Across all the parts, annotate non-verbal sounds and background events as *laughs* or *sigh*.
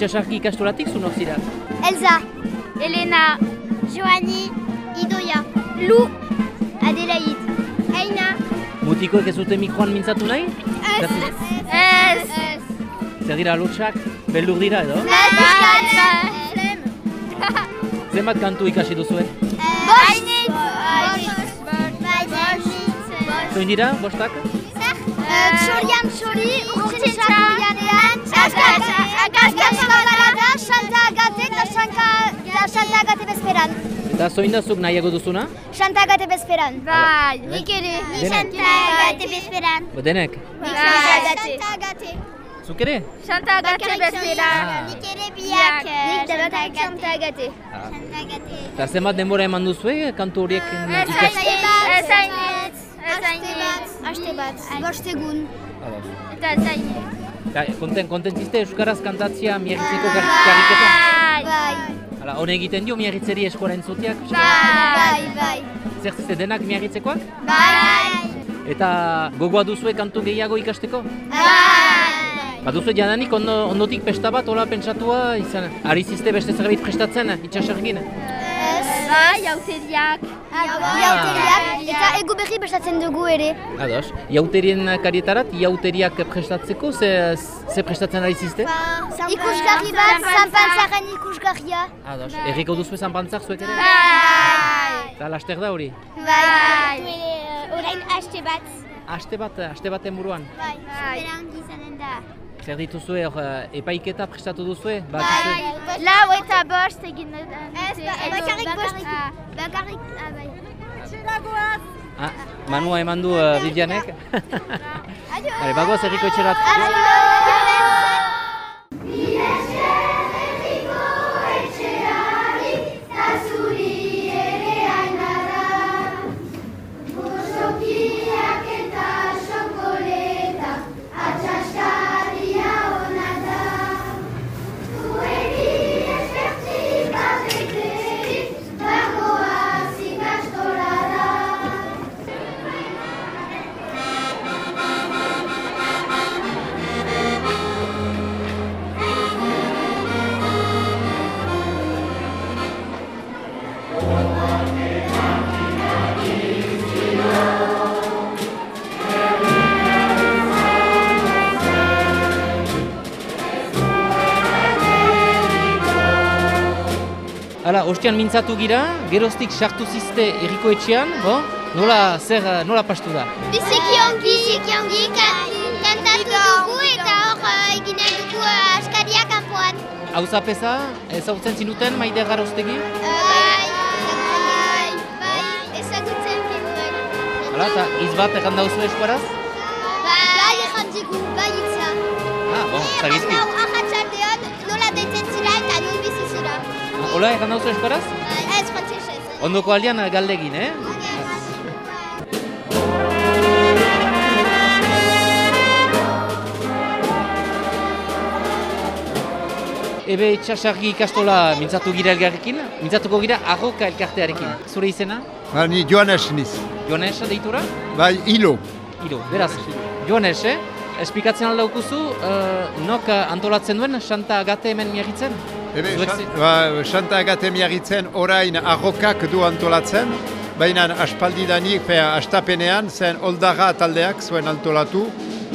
Itxasarki ikastolatik zunok zira? Elsa, Elena, Joani, Idoia, Lu, Adelaide, Aina, Mutikoek ez dute mikroan mintzatu nahi? Ez, Zer- Ez, Zer dira lotxak, beldur dira edo? Zenbat kantu ikasi duzue? Bainit, Bainit, Zoin dira, bostak? Txorian txori, urtsin txakuianean, Agazkaskagarada, Santa Agate eta Santa Agate bezperan. Eta zoin da zuk nahiago duzuna? Santa Agate bezperan. Bai, nik ere. Ni Denek? Santa Agate bezperan. Bo, Denek, Nik Santa Agate. Santa Agate. zuk ere? Santa Agate bezperan. Ah. Nik ere biak. Nik Santa Agate. Ah. Santa Agate. Eta zenbat denbora eman duzue kantu horiek ikasi? Ez hainit. Ez hainit. Aste bat. Bost egun. Ados. Eta ez. Eta konten, konten ziste Euskaraz kantatzia miarritzeko karriketan? Bai. Hala, hone egiten dio miarritzeri eskola entzuteak? Bai, bai. Zer ziste denak miarritzekoak? Bai. Eta gogoa duzue kantu gehiago ikasteko? Bai. Ba duzu jadanik ondo, ondotik pesta bat, hola pentsatua, izan, ari ziste beste zerbait prestatzen, itxasargin? Bai, jauteriak. Jauteriak. Eta egu berri bestatzen dugu ere. Ados, jauterien karietarat, jauteriak prestatzeko, ze, ze prestatzen ari ziste? Ikusgarri bat, zanpantzaren ikusgarria. Ados, erriko duzu esan pantzak zuek ere? Bai. Eta laster da hori? Bai. Orain haste bat. Aste bat, aste baten buruan. Bai. Superan gizanen da. Zer dituzue, hor, eh, epaiketa prestatu duzue? Ba, Bai. Lau eta bost egin dut. Ez, bakarrik bost. Bakarrik, ah, bai. Ah, manua eman du uh, Vivianek. Bale, *laughs* bagoaz erriko etxerat. Hala, ostean mintzatu gira, geroztik sartu zizte erriko etxean, bo? Nola, zer, eh, nola pastu da? Biziki ongi, biziki ongi, kantatu dugu eta hor eh, eginen dugu eh, askaria kanpoan. Hau zapesa, ezagutzen zinuten maide garoztegi? Bai, bai, bai, ezagutzen genuen. Hala, eta iz bat egan dauzu eskuaraz? Bai, ejan digu, bai itza. Ah, bon, zagizki. Hola, egan dauzu eskuaraz? Ez frantzesez. Ondoko aldean eh, galdegin, eh? Ebe txasargi ikastola mintzatu gira elgarrekin, mintzatuko gira arroka elkartearekin. Zure izena? Ba, ni Joanes niz. Joanes deitura? Bai, hilo. Iro, beraz, Joanes, eh? Esplikatzen alda ukuzu, uh, nok eh, antolatzen duen Santa Agate hemen miagitzen? Ebe, ba, Santa Agate miagitzen orain arrokak du antolatzen, baina aspaldidanik, fea, astapenean, zen Oldarra taldeak zuen antolatu,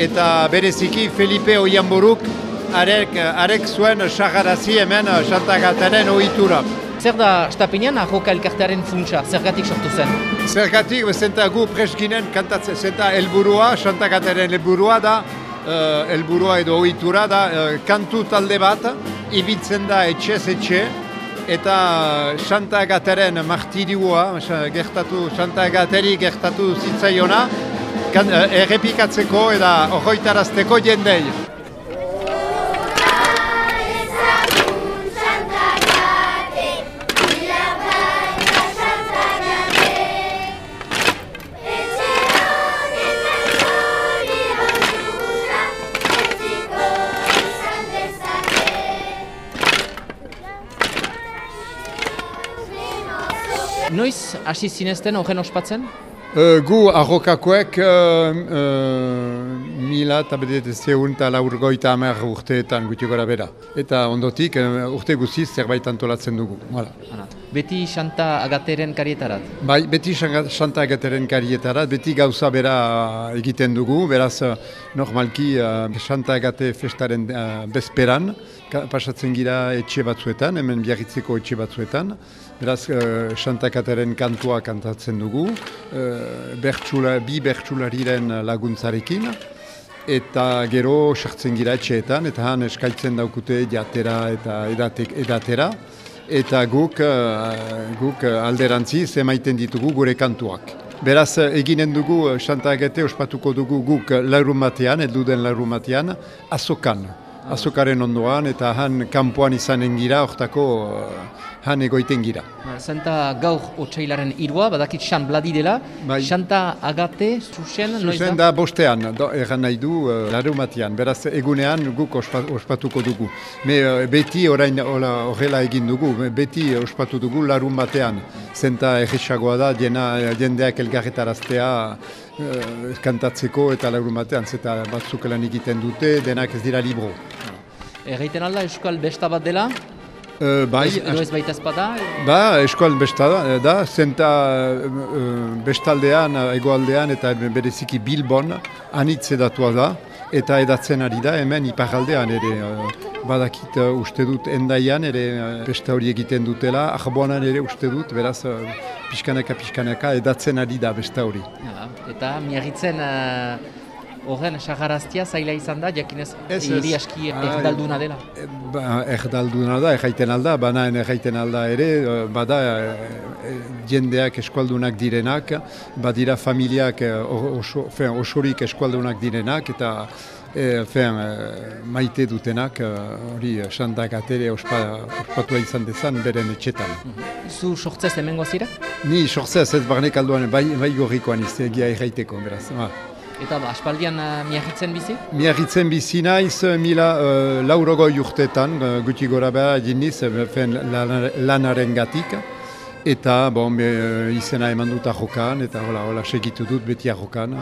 eta bereziki Felipe Oianburuk arek, arek zuen sagarazi hemen Santa Agatenen ohitura. Zer da estapenean arroka elkartearen funtsa, zergatik sortu zen? Zergatik, zenta gu presginen kantatzen, zenta helburua, Santa Agatenen helburua da, uh, helburua edo ohitura da, eh, kantu talde bat, ibiltzen da etxez etxe, eta Santa Agateren martirioa, gertatu, Santa Agateri gertatu zitzaiona, eh, errepikatzeko eta horroitarazteko jendei. Noiz hasi zinezten horren ospatzen? Uh, gu arrokakoek uh, uh, mila eta bedet zeun eta laurgoita amer urteetan guti gora bera. Eta ondotik uh, urte guziz zerbait antolatzen dugu. Voilà. Beti Santa Agateren karietarat? Bai, beti Santa Agateren karietarat, beti gauza bera egiten dugu, beraz normalki uh, Santa Agate festaren uh, bezperan, pasatzen gira etxe batzuetan, hemen biarritzeko etxe batzuetan, beraz uh, Santa Agateren kantua kantatzen dugu, uh, bertsula, bi bertsulariren laguntzarekin, eta gero sartzen gira etxeetan, eta han eskaitzen daukute jatera eta edatek, edatera, eta guk, uh, guk alderantziz emaiten ditugu gure kantuak. Beraz, eginen dugu, Santa ospatuko dugu guk laurun batean, elduden laurun batean, azokan. Azokaren ondoan eta han kanpoan izanen gira, hortako han egoiten gira. Santa gaur otxailaren irua, badakit xan bladi dela, bai. Santa Agate, zuzen, noiz da? Zuzen da bostean, do, egan nahi du, uh, beraz egunean guk ospatuko dugu. Me, uh, beti orain horrela egin dugu, beti ospatu dugu larun batean. Zenta egisagoa da, jena, jendeak elgarretaraztea, uh, kantatzeko eta larun batean, zeta batzuk lan egiten dute, denak ez dira libro. Erreiten alda, Euskal Besta bat dela, Uh, bai, edo ez baita ezpada? Ba, eskual besta da, zenta uh, bestaldean, egoaldean eta bereziki Bilbon anitze datua da, eta edatzen ari da, hemen iparaldean ere, uh, badakit uh, uste dut endaian ere uh, besta hori egiten dutela, ahboanan ere uste dut, beraz, uh, pixkaneka, pixkaneka, edatzen ari da besta hori. Ja, eta miagitzen... Uh... Horren, sagaraztia zaila izan da, jakinez hiri aski erdalduna dela? Ba, erdalduna da, erraiten alda, banaen erraiten alda ere, bada e, jendeak eskualdunak direnak, badira familiak oso, fen, osorik eskualdunak direnak, eta e, fen, maite dutenak, hori sandak atere ospa, ospatua izan dezan beren etxetan. Zu sortzez hemen gozira? Ni sortzez ez barnek alduan, bai, bai gorrikoan iztegia erraiteko, beraz. Ba. Eta ba, aspaldian uh, miagitzen bizi? Miagitzen bizi naiz, eh, mila uh, laurogoi urtetan, uh, guti gora behar jiniz, lanaren gatik. Eta, bon, be, izena eman dut ahokan, eta hola, hola, segitu dut beti ahokan.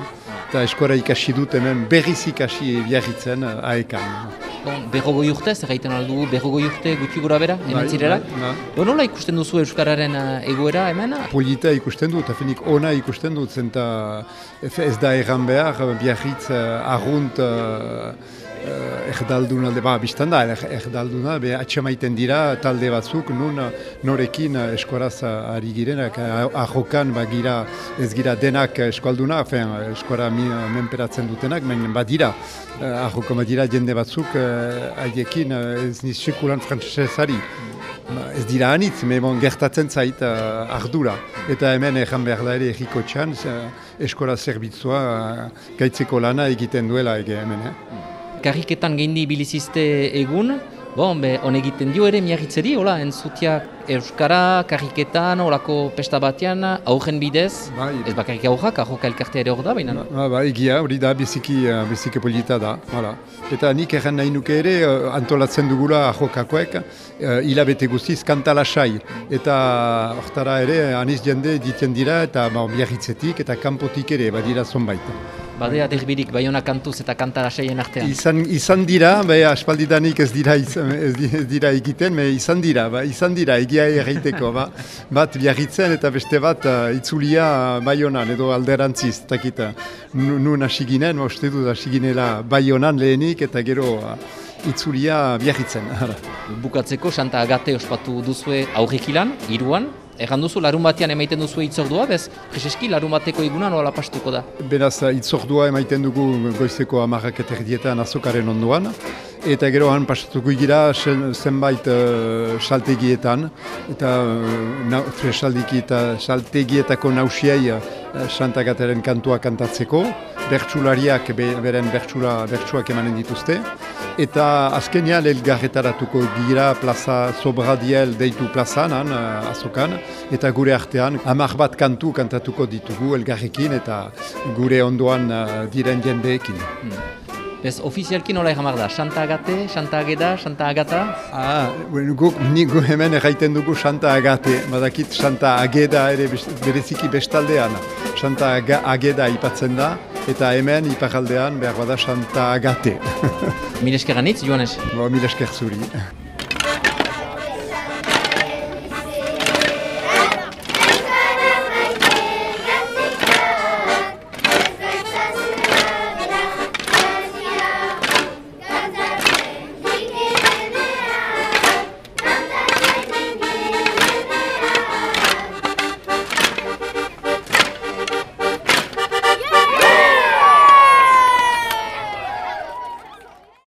Eta eskora ikasi dut hemen berriz ikasi biarritzen aekan. Bon, berrogoi urte, zer gaiten aldu, berrogoi urte guti gura bera, hemen bai, zirela. Bai, bai. nola ikusten duzu Euskararen egoera hemen? Polita ikusten dut, afenik ona ikusten dut, zenta ez da erran behar, biarritz, argunt, uh, erdalduna, ba, biztan da, erdalduna, be, atxamaiten dira talde batzuk, nun norekin eskoraz ari girenak, ahokan, ba, gira, ez gira denak eskualduna, fen, eskora menperatzen dutenak, men badira, ahoko badira jende batzuk, haiekin ez niz sekulan frantzesari. Ba, ez dira anitz, me bon, gertatzen zait uh, ardura. Eta hemen egan behar da ere egiko txan, eskola zerbitzua uh, gaitzeko lana egiten duela ege hemen. Eh? Karriketan geindi bilizizte egun, bon, be, on egiten dio ere miagitzeri, hola, entzutia Euskara, karriketan, olako pesta batean, aurren bidez, bai. ez bakarrik aurrak, aurroka elkartea ere hor da, baina? Ba, ba, egia, hori da, biziki, uh, biziki polita da, hala. Eta nik erran nahi nuke ere, uh, antolatzen dugula aurrokakoek, uh, hilabete guztiz, kantala sai. Eta hortara ere, aniz jende diten dira, eta ba, miagitzetik, eta kanpotik ere, badira zonbait. Badea derbirik baiona kantuz eta kantara seien artean. Izan, izan dira, bai aspaldidanik ez dira, izan, ez dira egiten, me izan dira, ba, izan dira egia erreiteko, ba, bat biarritzen eta beste bat uh, itzulia baionan edo alderantziz, takita nun hasi ginen, ba, uste dut hasi ginela baionan lehenik eta gero uh, itzulia biarritzen. Bukatzeko, Santa Agate ospatu duzue aurrekilan, iruan, Egan duzu, larun batean emaiten duzu itzordua, bez, jeseski, larun bateko igunan ola pastuko da? Beraz, itzordua emaiten dugu goizeko amarrak eterrietan azokaren onduan, eta gero han pastatuko gira zenbait uh, saltegietan, eta uh, eta saltegietako nausiai uh, Santa Gateren kantua kantatzeko, bertsulariak beren bertsula, bertsuak emanen dituzte, Eta azkenean elgarretaratuko gira plaza Sobradiel deitu plazan, uh, azokan, eta gure artean hamar bat kantu kantatuko ditugu elgarrekin eta gure ondoan uh, diren jendeekin. Hmm. Ez ofizialki nola egamar da? Santa Agate, Santa Ageda, Santa Agata? Ah, bueno, guk, gu hemen erraiten dugu Santa Agate, badakit Santa Ageda ere bereziki bestaldean. Santa Ageda ipatzen da, eta hemen iparaldean behar bada Santa Agate. Mil esker anitz, Joanes? Bo, mil esker zuri.